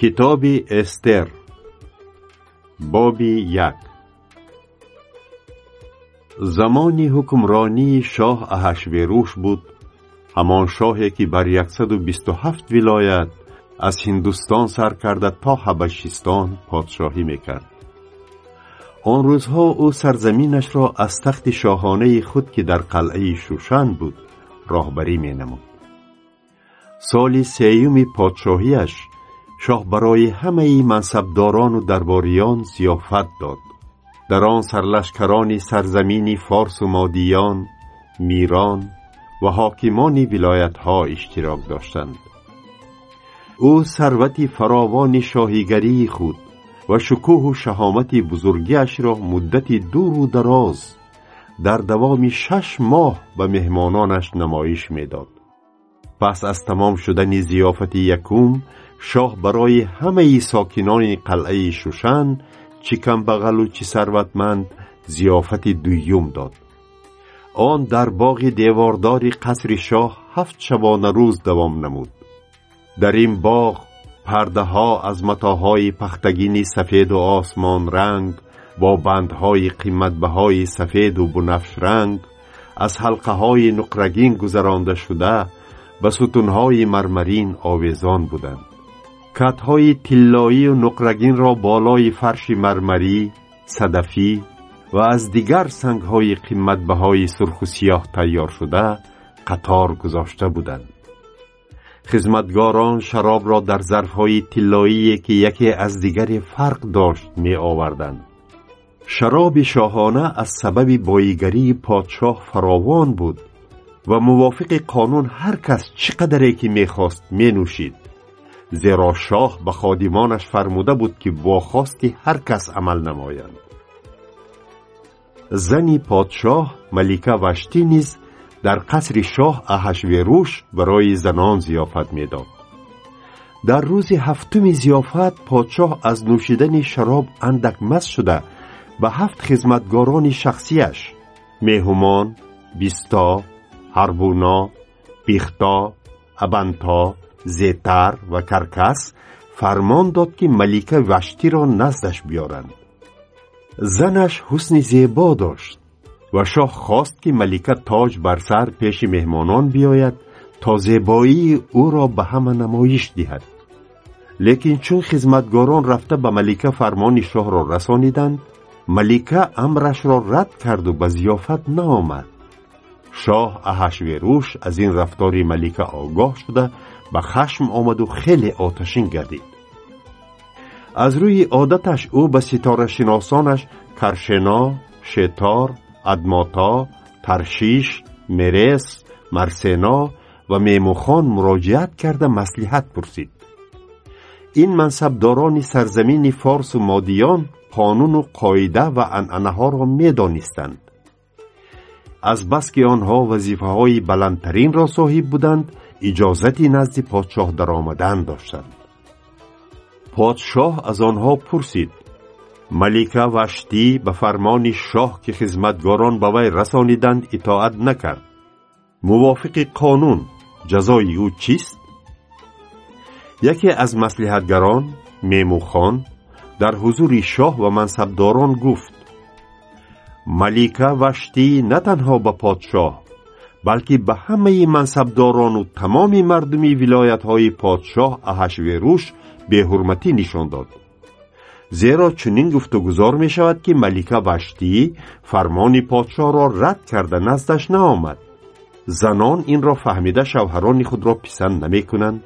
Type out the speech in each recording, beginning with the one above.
китоби эстер. Боби як. Замони ҳукмронии шоҳ аҳашверуш буд ҳамон шоҳе ки бар яксаду бисту ҳафт вилоят аз ҳиндустон сар карда то ҳабашистон подшоҳӣ мекард. Он рӯзҳо ӯ сарзаминашро аз тахти шоҳонаи худ ки дар қалъаи шушан буд роҳбарӣ менамуд. Соли сеюми подшоҳиаш шоҳ барои ҳамаи мансабдорону дарбориён зиёфат дод дар он сарлашкарони сарзамини форсу модиён мирон ва ҳокимони вилоятҳо иштирок доштанд ӯ сарвати фаровони шоҳигарии худ ва шукӯҳу шаҳомати бузургиашро муддати дуру дароз дар давоми шаш моҳ ба меҳмононаш намоиш медод пас аз тамом шудани зиёфати якум шоҳ барои ҳамаи сокинони қалъаи шушан чӣ камбағалу чӣ сарватманд зиёфати дуюм дод. Он дар боғи девордори қасри шоҳ ҳафт шабонарӯз давом намуд. Дар ин боғ пардаҳо аз матоъҳои пахтагини сафеду осмонранг бо бандҳои қиматбаҳои сафеду бунафшранг аз ҳалқаҳои нуқрагин гузаронда шуда ба сутунҳои мармарин овезон буданд катҳои тиллоию нуқрагинро болои фарши мармарӣ садафӣ ва аз дигар сангҳои қиматбаҳои сурху сиёҳ тайёршуда қатор гузошта буданд хизматгорон шаробро дар зарфҳои тиллоие ки яке аз дигаре фарқ дошт меоварданд шароби шоҳона аз сабаби боигарии подшоҳ фаровон буд ва мувофиқи қонун ҳар кас чӣ қадаре ки мехост менӯшид зеро шоҳ ба ходимонаш фармуда буд ки бо хости ҳар кас амал намоянд зани подшоҳ малика ваштӣ низ дар қасри шоҳ аҳашверуш барои занон зиёфат медод дар рӯзи ҳафтуми зиёфат подшоҳ аз нӯшидани шароб андак маст шуда ба ҳафт хизматгорони шахсияш меҳумон бисто ҳарбуно бихто абанто зетар ва каркас фармон дод ки малика ваштиро наздаш биёранд. Занаш ҳусни зебо дошт ва шоҳ хост ки малика тоҷ бар сар пеши меҳмонон биёяд то зебоии ӯро ба ҳама намоиш диҳад. Лекин чун хизматгорон рафта ба малика фармони шоҳро расониданд малика амрашро рад карду ба зиёфат наомад. Шоҳ аҳашверуш аз ин рафтори малика огоҳ шуда ба хашм омаду хеле оташин гардид. Аз рӯи одаташ ӯ ба ситорашиносонаш каршено шетор адмото таршиш мерес марсено ва мемухон муроҷиат карда маслиҳат пурсид. Ин мансабдорони сарзамини форсу модиён қонуну қоида ва анъанаҳоро медонистанд. Аз баски онҳо вазифаҳои баландтаринро соҳиб буданд иҷозати назди подшоҳ даромадан доштанд. Подшоҳ аз онҳо пурсид малика ваштӣ ба фармони шоҳ ки хизматгорон ба вай расониданд итоат накард. Мувофиқи қонун ҷазои ӯ чист? Яке аз маслиҳатгарон мемухон дар ҳузури шоҳ ва мансабдорон гуфт малика ваштӣ на танҳо ба подшоҳ балки ба ҳамаи мансабдорону тамоми мардуми вилоятҳои подшоҳ аҳашверуш беҳурматӣ нишон дод зеро чунин гуфтугузор мешавад ки малика ваштӣ фармони подшоҳро рад карда наздаш наомад занон инро фаҳмида шавҳарони худро писанд намекунанд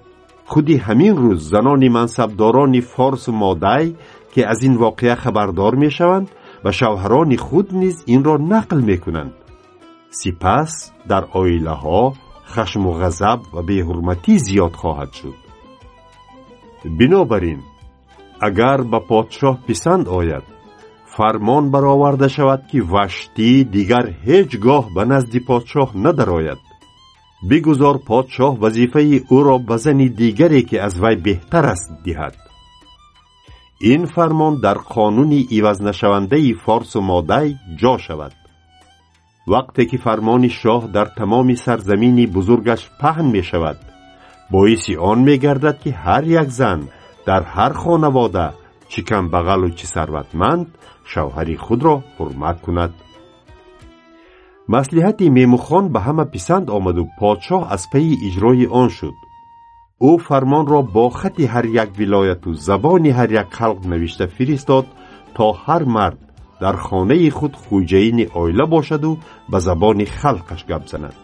худи ҳамин рӯз занони мансабдорони форсу модай ки аз ин воқеа хабардор мешаванд ба шавҳарони худ низ инро нақл мекунанд сипас дар оилаҳо хашму ғазаб ва беҳурматӣ зиёд хоҳад шуд. Бинобар ин агар ба подшоҳ писанд ояд фармон бароварда шавад ки ваштӣ дигар ҳеҷ гоҳ ба назди подшоҳ надарояд. Бигузор подшоҳ вазифаи ӯро ба зани дигаре ки аз вай беҳтар аст диҳад. Ин фармон дар қонуни ивазнашавандаи форсу модай ҷо шавад вақте ки фармони шоҳ дар тамоми сарзамини бузургаш паҳн мешавад боиси он мегардад ки ҳар як зан дар ҳар хонавода чӣ камбағалу чӣ сарватманд шавҳари худро ҳурмат кунад. Маслиҳати мемухон ба ҳама писанд омаду подшоҳ аз пайи иҷрои он шуд. Ӯ фармонро бо хати ҳар як вилояту забони ҳар як халқ навишта фиристод то ҳар мард дар хонаи худ хӯҷаини оила бошаду ба забони халқаш гап занад